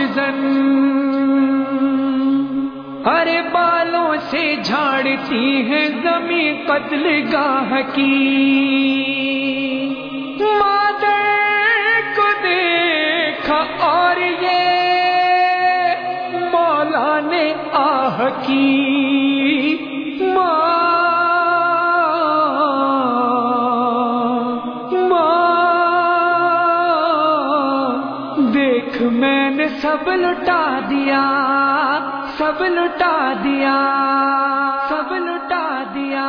ہے ارے بالوں سے جھاڑتی ہے زمیں قتل گاہ کی۔ دیکھ میں نے سب لٹا دیا سب لٹا دیا سب لٹا دیا۔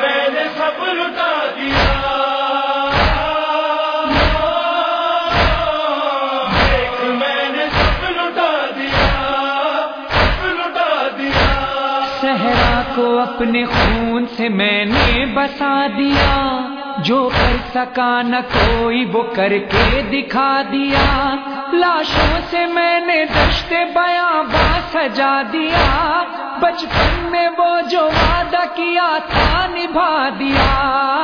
میں نے سب لٹا دیا۔ دیکھ میں نے سب لٹا دیا سب لٹا دیا۔ صحرا کو اپنے خون سے میں نے بسا دیا۔ جو کر سکا نہ کوئی وہ کر کے دکھا دیا۔ لاشوں سے میں نے دشت بیاں با سجا دیا۔ بچپن میں وہ جو وعدہ کیا تھا نبھا دیا۔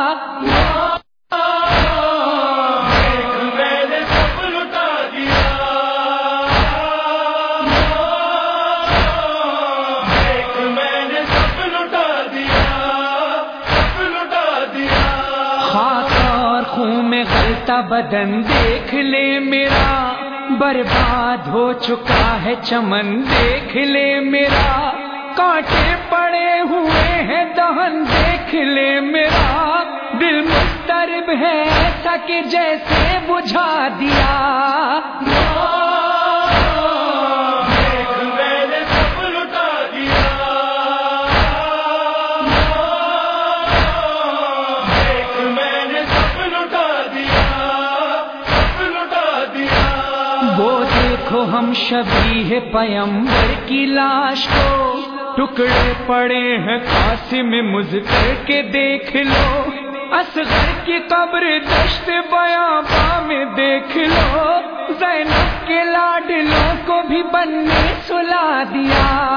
بدن دیکھ لے میرا، برباد ہو چکا ہے چمن دیکھ لے میرا۔ کانٹے پڑے ہوئے ہیں، دہن دیکھ لے میرا۔ دل مسترب ہے، ایسا کہ جیسے بجھا دیا۔ ہم شبیہ پیمبر کی لاش کو۔ ٹکڑے پڑے ہیں قاسم مذکر کے دیکھ لو۔ اصغر کی قبر دشت بیا میں دیکھ لو۔ زینب کے لاڈلوں کو بھی بننے سلا دیا۔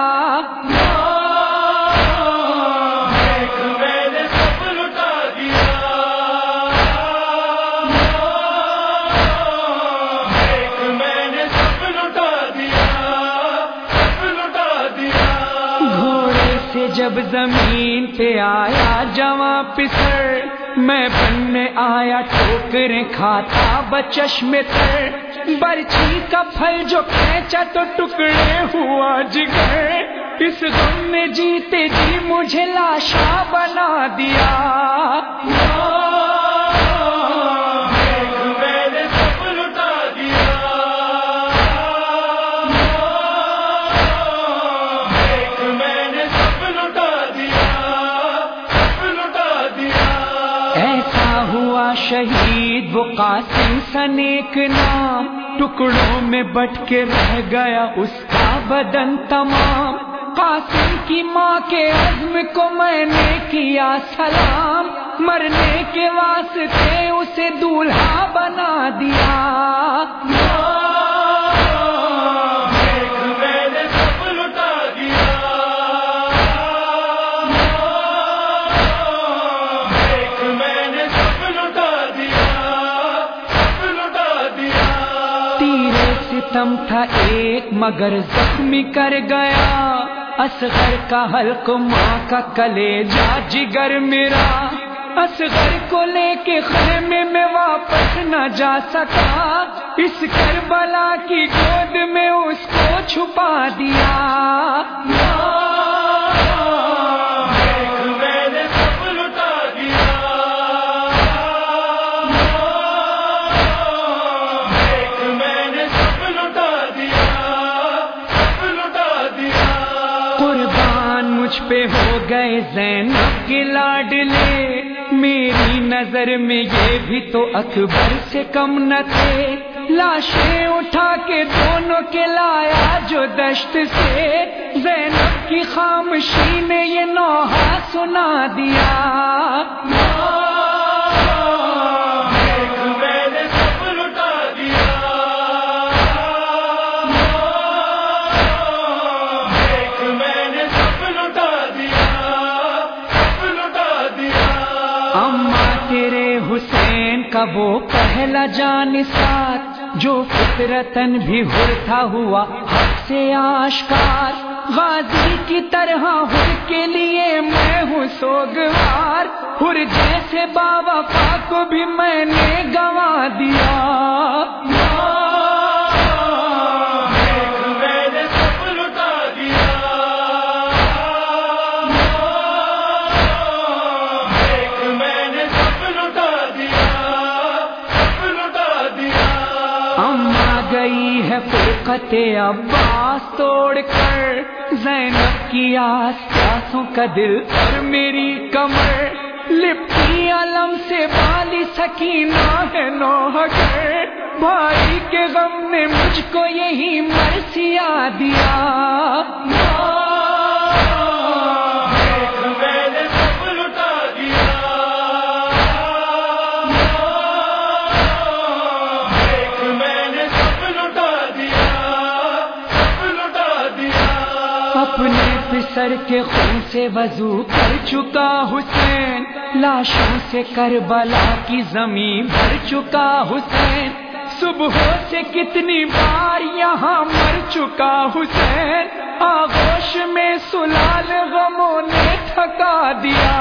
جب زمین پہ آیا، جواں پسر، میں بننے آیا ٹھوکریں کھاتا بچش تر۔ برچھی کا پھل جو کھینچا تو ٹکڑے ہوا جگر۔ اس غم میں جیتے جی مجھے لاشا بنا دیا۔ ایسا ہوا شہید وہ قاسم سنیک نام، ٹکڑوں میں بٹ کے رہ گیا اس کا بدن تمام۔ قاسم کی ماں کے عزم کو میں نے کیا سلام۔ مرنے کے واسطے اسے دولہا بنا دیا۔ ستم تھا ایک، مگر زخمی کر گیا۔ اصغر کا حلق ماں کا کلے جا جگر میرا۔ اصغر کو لے کے خیمے میں واپس نہ جا سکا۔ اس کربلا کی گود میں اس کو چھپا دیا۔ کاٹ لے میری نظر میں یہ بھی تو اکبر سے کم نہ تھے۔ لاشیں اٹھا کے دونوں کے لایا جو دشت سے۔ زینب کی خامشی نے یہ نوحہ سنا دیا۔ حسین کا وہ پہلا جان ساتھ جو فطرتن بھی ہرتا ہوا حق سے آشکار۔ غازی کی طرح ہر کے لیے میں ہوں سوگوار۔ ہر جیسے بابا کو بھی میں نے گوا دیا۔ ہے فرقت عباس توڑ کر۔ زینب کی آس پاسوں کا دل اور میری کمر۔ لپی علم سے بالی سکینہ ہے نوح کر بھائی کے غم نے مجھ کو یہی مرثیا دیا اپنے پسر کے خون سے وضو کر چکا حسین، لاشوں سے کربلا کی زمین بھر چکا حسین۔ صبح سے کتنی بار یہاں مر چکا حسین۔ آغوش میں سلال غموں نے تھکا دیا۔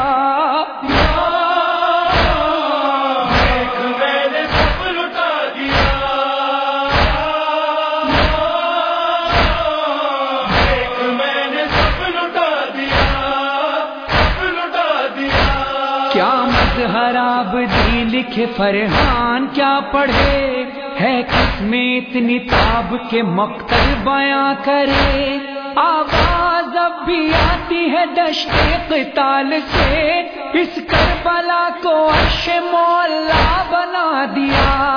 آبدی لکھے فرحان کیا پڑھے؟ ہے کس میں اتنی تاب کے مقتل بیاں کرے؟ آواز اب بھی آتی ہے دشت قتال سے، اس کربلا کو عرش مولا بنا دیا۔